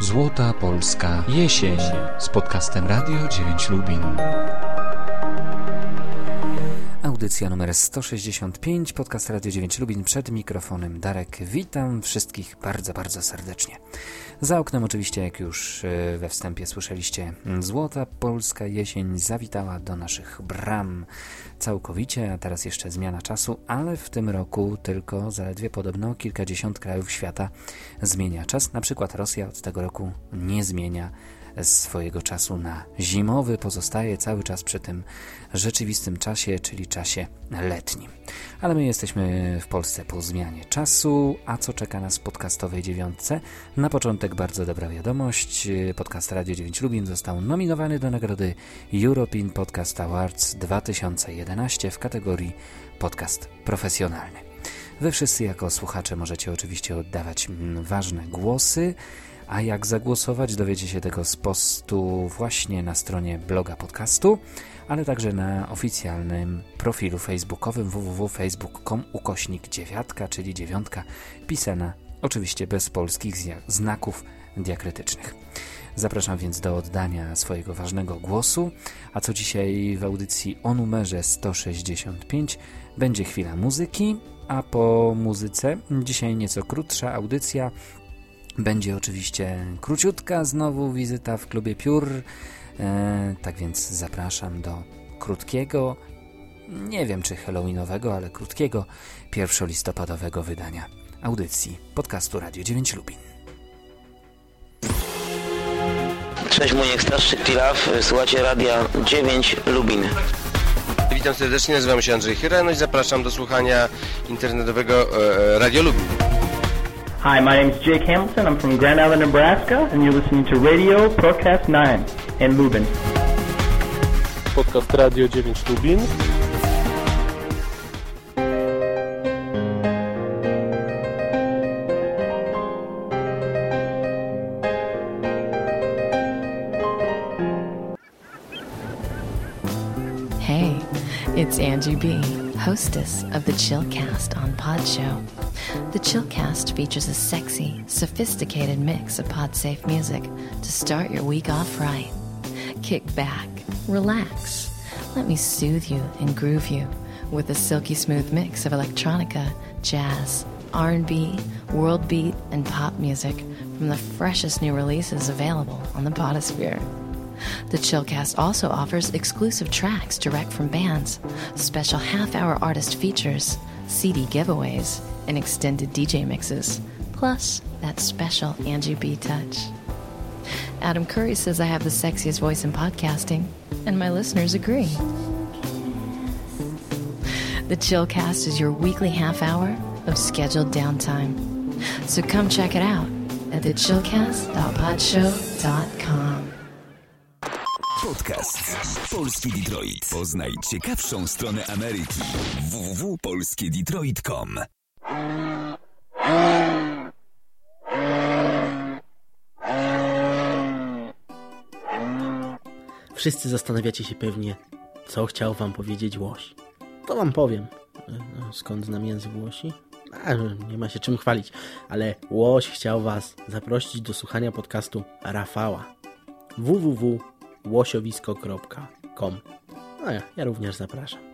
Złota Polska Jesień z podcastem Radio 9 Lubin. Audycja numer 165, podcast Radio 9 Lubin przed mikrofonem Darek. Witam wszystkich bardzo, bardzo serdecznie. Za oknem oczywiście, jak już e, we wstępie słyszeliście, złota polska jesień zawitała do naszych bram całkowicie, a teraz jeszcze zmiana czasu, ale w tym roku tylko zaledwie podobno kilkadziesiąt krajów świata zmienia czas. Na przykład Rosja od tego roku nie zmienia swojego czasu na zimowy, pozostaje cały czas przy tym rzeczywistym czasie, czyli czasie letnim. Ale my jesteśmy w Polsce po zmianie czasu, a co czeka nas w podcastowej dziewiątce? Na początek bardzo dobra wiadomość. Podcast Radio 9 Lubin został nominowany do nagrody European Podcast Awards 2011 w kategorii podcast profesjonalny. Wy wszyscy jako słuchacze możecie oczywiście oddawać ważne głosy, a jak zagłosować dowiecie się tego z postu właśnie na stronie bloga podcastu, ale także na oficjalnym profilu facebookowym www.facebook.com ukośnik dziewiatka, czyli dziewiątka, pisana oczywiście bez polskich znaków diakrytycznych. Zapraszam więc do oddania swojego ważnego głosu, a co dzisiaj w audycji o numerze 165 będzie chwila muzyki, a po muzyce dzisiaj nieco krótsza audycja będzie oczywiście króciutka znowu wizyta w klubie Piór, e, tak więc zapraszam do krótkiego, nie wiem czy halloweenowego, ale krótkiego, pierwszolistopadowego wydania audycji podcastu Radio 9 Lubin. Cześć, mój starszy Tilaf, słuchacie Radia 9 Lubin. Witam serdecznie, nazywam się Andrzej Chyra, no i zapraszam do słuchania internetowego e, Radio Lubin. Hi, my name is Jake Hamilton. I'm from Grand Island, Nebraska, and you're listening to Radio Podcast 9 in Lubin. Podcast Radio 9 Lubin. Hey, it's Angie B, hostess of the Chillcast on Pod Show. The Chillcast features a sexy, sophisticated mix of pod safe music to start your week off right. Kick back, relax, let me soothe you and groove you with a silky smooth mix of electronica, jazz, R&B, world beat, and pop music from the freshest new releases available on the Podosphere. The Chillcast also offers exclusive tracks direct from bands, special half hour artist features, CD giveaways, and extended DJ mixes, plus that special Angie B touch. Adam Curry says I have the sexiest voice in podcasting, and my listeners agree. The Chillcast is your weekly half hour of scheduled downtime. So come check it out at thechillcast.podshow.com. Podcast Polski Detroit. Poznaj ciekawszą stronę Ameryki. www.polskiedetroit.com Wszyscy zastanawiacie się pewnie, co chciał wam powiedzieć łoś. To wam powiem. No, skąd znam język łosi? A, nie ma się czym chwalić, ale łoś chciał was zaprosić do słuchania podcastu Rafała www.łosiowisko.com No ja, ja również zapraszam.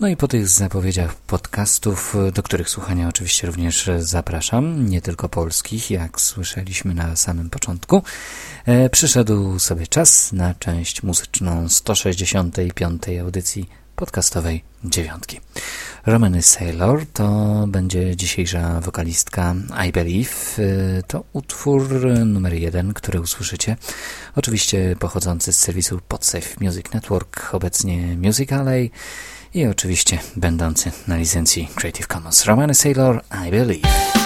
No i po tych zapowiedziach podcastów, do których słuchania oczywiście również zapraszam, nie tylko polskich, jak słyszeliśmy na samym początku, e, przyszedł sobie czas na część muzyczną 165. audycji podcastowej dziewiątki. Romany Sailor to będzie dzisiejsza wokalistka I Believe. To utwór numer jeden, który usłyszycie. Oczywiście pochodzący z serwisu Podsafe Music Network, obecnie Music Alley i oczywiście będący na licencji Creative Commons. Romany Sailor I Believe.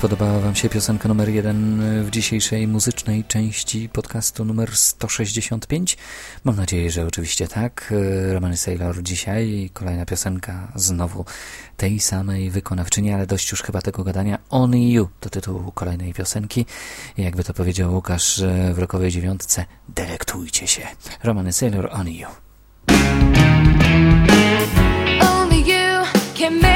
Podobała Wam się piosenka numer jeden w dzisiejszej muzycznej części podcastu numer 165? Mam nadzieję, że oczywiście tak. Romany Sailor dzisiaj, kolejna piosenka znowu tej samej wykonawczyni, ale dość już chyba tego gadania. Only You to tytuł kolejnej piosenki. I jakby to powiedział Łukasz w rokowej dziewiątce, delektujcie się. Romany Sailor, Only You. Only you can make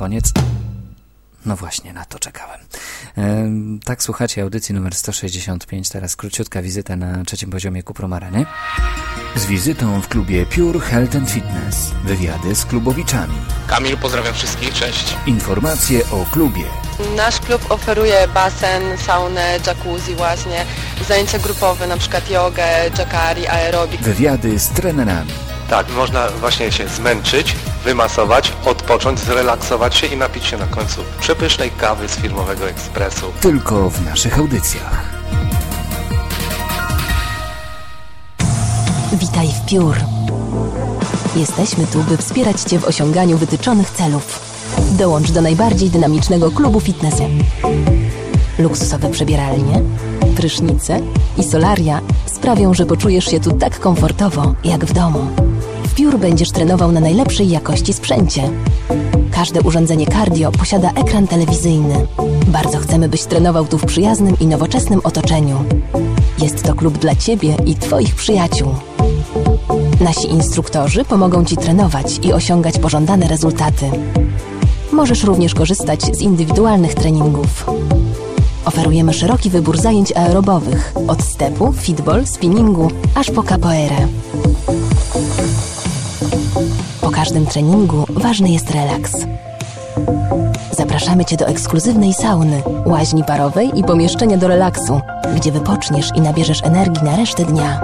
koniec. No właśnie, na to czekałem. E, tak, słuchacie audycji numer 165. Teraz króciutka wizyta na trzecim poziomie Kupromareny. Z wizytą w klubie Pure Health and Fitness. Wywiady z klubowiczami. Kamil, pozdrawiam wszystkich, cześć. Informacje o klubie. Nasz klub oferuje basen, saunę, jacuzzi właśnie, zajęcia grupowe, na przykład jogę, jacari, aerobik. Wywiady z trenerami. Tak, można właśnie się zmęczyć, wymasować, odpocząć, zrelaksować się i napić się na końcu przepysznej kawy z firmowego ekspresu. Tylko w naszych audycjach. Witaj w Piór. Jesteśmy tu, by wspierać Cię w osiąganiu wytyczonych celów. Dołącz do najbardziej dynamicznego klubu fitness. Luksusowe przebieralnie, prysznice i solaria sprawią, że poczujesz się tu tak komfortowo, jak w domu. W Piór będziesz trenował na najlepszej jakości sprzęcie. Każde urządzenie cardio posiada ekran telewizyjny. Bardzo chcemy, byś trenował tu w przyjaznym i nowoczesnym otoczeniu. Jest to klub dla Ciebie i Twoich przyjaciół. Nasi instruktorzy pomogą Ci trenować i osiągać pożądane rezultaty. Możesz również korzystać z indywidualnych treningów. Oferujemy szeroki wybór zajęć aerobowych, od stepu, fitball, spinningu, aż po capoeirę. Każdym treningu ważny jest relaks. Zapraszamy Cię do ekskluzywnej sauny, łaźni parowej i pomieszczenia do relaksu, gdzie wypoczniesz i nabierzesz energii na resztę dnia.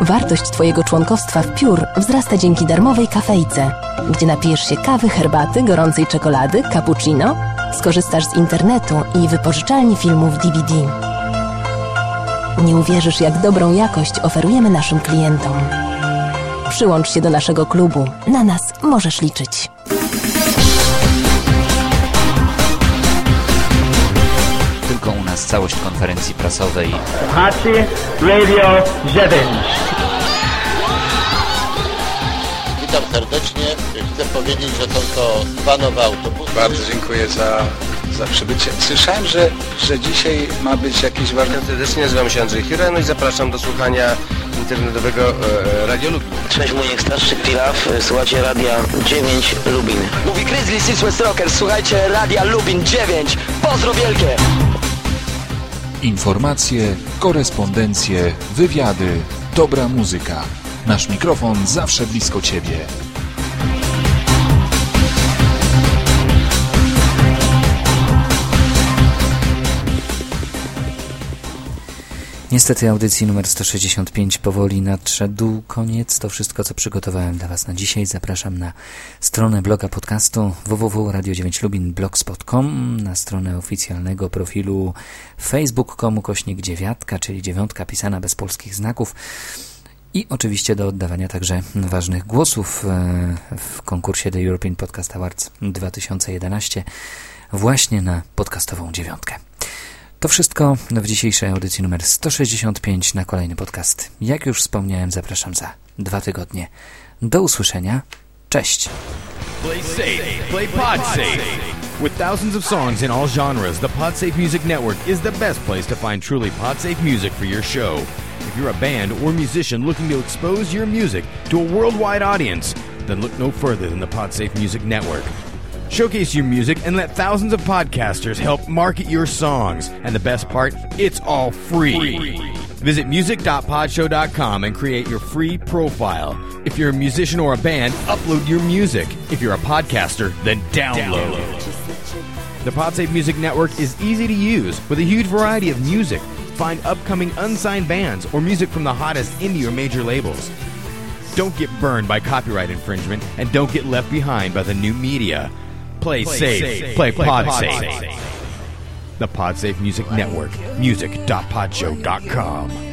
Wartość Twojego członkostwa w Piór wzrasta dzięki darmowej kafejce, gdzie napijesz się kawy, herbaty, gorącej czekolady, cappuccino, skorzystasz z internetu i wypożyczalni filmów DVD. Nie uwierzysz, jak dobrą jakość oferujemy naszym klientom. Przyłącz się do naszego klubu. Na nas możesz liczyć. Tylko u nas całość konferencji prasowej. Słuchacie Radio 9. Witam serdecznie. Chcę powiedzieć, że są to dwa nowe autobusy. Bardzo dziękuję za, za przybycie. Słyszałem, że, że dzisiaj ma być jakiś ważny... Serdecznie nazywam się Andrzej Hireno i zapraszam do słuchania internetowego e, Radio Lubin. Cześć, mój najstarszy Pilaf, słuchacie Radia 9 Lubin. Mówi Grizzly Six West Rockers, słuchajcie Radia Lubin 9. Pozdro wielkie! Informacje, korespondencje, wywiady, dobra muzyka. Nasz mikrofon zawsze blisko Ciebie. Niestety audycji numer 165 powoli nadszedł koniec. To wszystko, co przygotowałem dla Was na dzisiaj. Zapraszam na stronę bloga podcastu www.radio9lubin.blogspot.com na stronę oficjalnego profilu facebook.com kośnik dziewiatka, czyli dziewiątka pisana bez polskich znaków i oczywiście do oddawania także ważnych głosów e, w konkursie The European Podcast Awards 2011 właśnie na podcastową dziewiątkę. To wszystko w dzisiejszej audycji numer 165 na kolejny podcast. Jak już wspomniałem, zapraszam za dwa tygodnie. Do usłyszenia. Cześć! Play safe, play. With thousands of songs in all genres, the Music Network is the best place to find truly music for your show. If you're a band or musician looking to expose your music to a worldwide audience, then look no further than the Music Network. Showcase your music and let thousands of podcasters help market your songs. And the best part, it's all free. Visit music.podshow.com and create your free profile. If you're a musician or a band, upload your music. If you're a podcaster, then download. The PodSafe Music Network is easy to use with a huge variety of music. Find upcoming unsigned bands or music from the hottest indie or major labels. Don't get burned by copyright infringement and don't get left behind by the new media. Play, Play safe. safe. Play, Play pod, pod safe. safe. The PodSafe Music Network. Music.podshow.com.